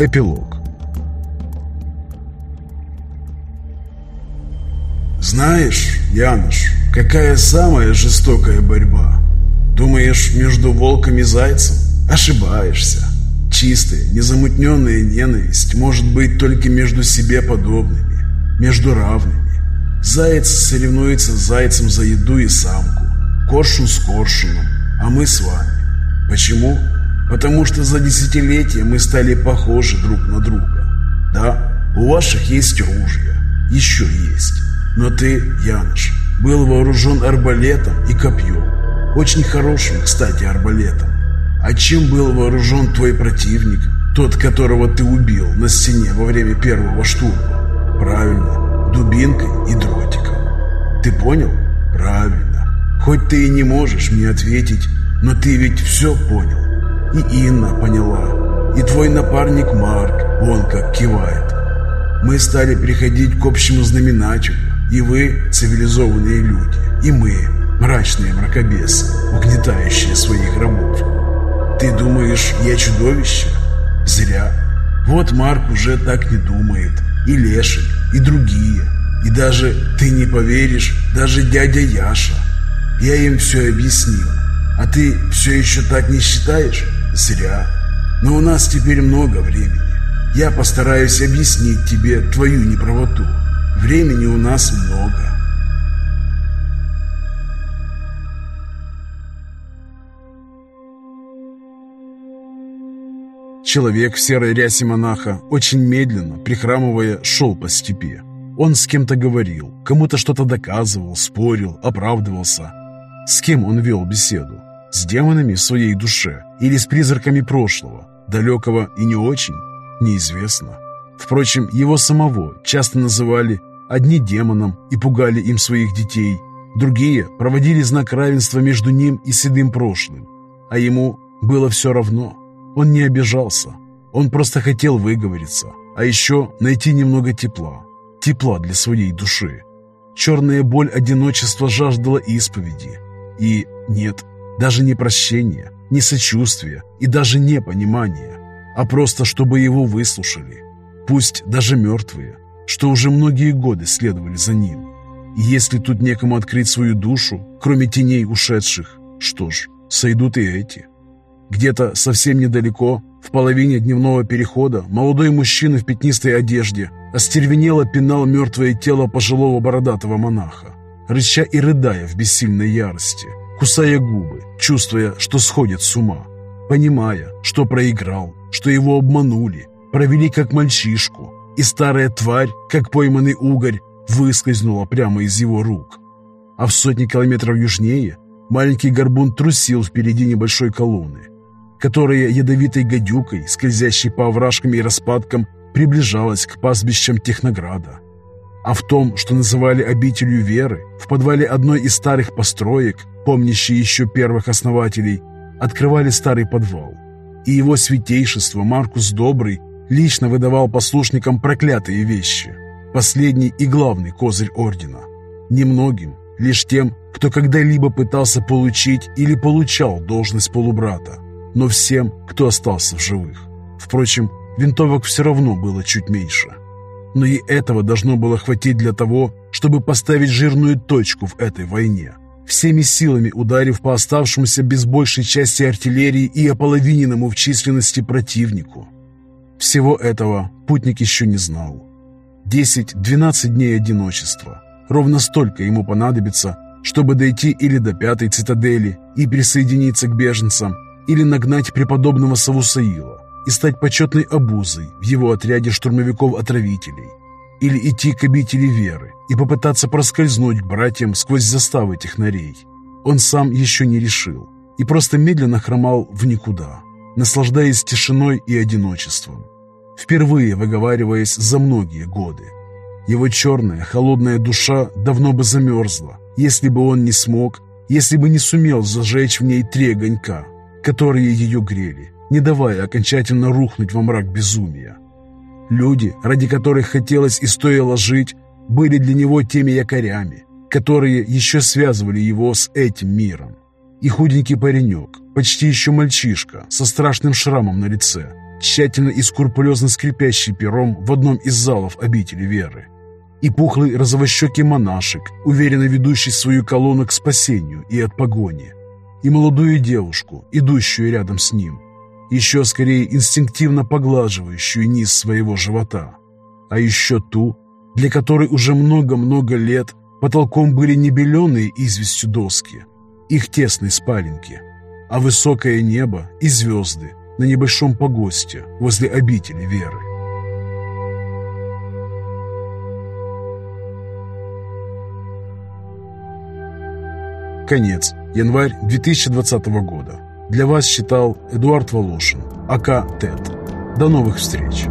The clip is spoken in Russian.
Эпилог Знаешь, Яныш, какая самая жестокая борьба? Думаешь, между волком и зайцем? Ошибаешься. Чистая, незамутненная ненависть может быть только между себе подобными, между равными. Заяц соревнуется с зайцем за еду и самку, коршун с коршуном, а мы с вами. Почему? Потому что за десятилетия мы стали похожи друг на друга. Да, у ваших есть ружья, еще есть. Но ты, Яныш, был вооружен арбалетом и копьем. Очень хорошим, кстати, арбалетом. А чем был вооружен твой противник, тот, которого ты убил на стене во время первого штурма? Правильно, дубинкой и дротиком. Ты понял? Правильно. Хоть ты и не можешь мне ответить, но ты ведь все понял. И Инна поняла. И твой напарник Марк, он как кивает. Мы стали приходить к общему знаменателю. И вы, цивилизованные люди, и мы, мрачные мракобесы, угнетающие своих рабов. Ты думаешь, я чудовище? Зря. Вот Марк уже так не думает. И Леший, и другие. И даже, ты не поверишь, даже дядя Яша. Я им все объяснил. А ты все еще так не считаешь? Зря. Но у нас теперь много времени. Я постараюсь объяснить тебе твою неправоту. Времени у нас много. Человек в серой рясе монаха очень медленно, прихрамывая, шел по степи. Он с кем-то говорил, кому-то что-то доказывал, спорил, оправдывался. С кем он вел беседу? С демонами в своей душе или с призраками прошлого, далекого и не очень? Неизвестно. Впрочем, его самого часто называли одни демоном и пугали им своих детей, другие проводили знак равенства между ним и седым прошлым. А ему было все равно. Он не обижался. Он просто хотел выговориться, а еще найти немного тепла. Тепла для своей души. Черная боль одиночества жаждала исповеди. И нет, даже не прощения, не сочувствия и даже не понимания, а просто чтобы его выслушали. Пусть даже мертвые, что уже многие годы следовали за ним. И если тут некому открыть свою душу, кроме теней ушедших, что ж, сойдут и эти. Где-то совсем недалеко, в половине дневного перехода, молодой мужчина в пятнистой одежде остервенело пинал мертвое тело пожилого бородатого монаха, рыча и рыдая в бессильной ярости, кусая губы, чувствуя, что сходит с ума, понимая, что проиграл, что его обманули, провели как мальчишку, и старая тварь, как пойманный угорь, выскользнула прямо из его рук. А в сотни километров южнее маленький горбун трусил впереди небольшой колонны, которая ядовитой гадюкой, скользящей по овражкам и распадкам, приближалась к пастбищам Технограда. А в том, что называли обителью веры, в подвале одной из старых построек, помнящей еще первых основателей, открывали старый подвал. И его святейшество Маркус Добрый лично выдавал послушникам проклятые вещи. Последний и главный козырь ордена. Немногим, лишь тем, кто когда-либо пытался получить или получал должность полубрата, но всем, кто остался в живых. Впрочем, винтовок все равно было чуть меньше. Но и этого должно было хватить для того, чтобы поставить жирную точку в этой войне, всеми силами ударив по оставшемуся без большей части артиллерии и ополовиненному в численности противнику. Всего этого путник еще не знал. 10-12 дней одиночества. Ровно столько ему понадобится, чтобы дойти или до пятой цитадели и присоединиться к беженцам, или нагнать преподобного Савусаила и стать почетной обузой в его отряде штурмовиков-отравителей, или идти к обители веры и попытаться проскользнуть к братьям сквозь заставы технарей. Он сам еще не решил и просто медленно хромал в никуда, наслаждаясь тишиной и одиночеством впервые выговариваясь за многие годы. Его черная, холодная душа давно бы замерзла, если бы он не смог, если бы не сумел зажечь в ней три огонька, которые ее грели, не давая окончательно рухнуть во мрак безумия. Люди, ради которых хотелось и стоило жить, были для него теми якорями, которые еще связывали его с этим миром. И худенький паренек, почти еще мальчишка, со страшным шрамом на лице – тщательно и скрупулезно скрипящий пером в одном из залов обители веры, и пухлый розовощекий монашек, уверенно ведущий свою колонну к спасению и от погони, и молодую девушку, идущую рядом с ним, еще скорее инстинктивно поглаживающую низ своего живота, а еще ту, для которой уже много-много лет потолком были не беленые известью доски, их тесные спаленки, а высокое небо и звезды на небольшом погосте возле обители веры. Конец. Январь 2020 года. Для вас читал Эдуард Волошин, АК ТЭТ. До новых встреч!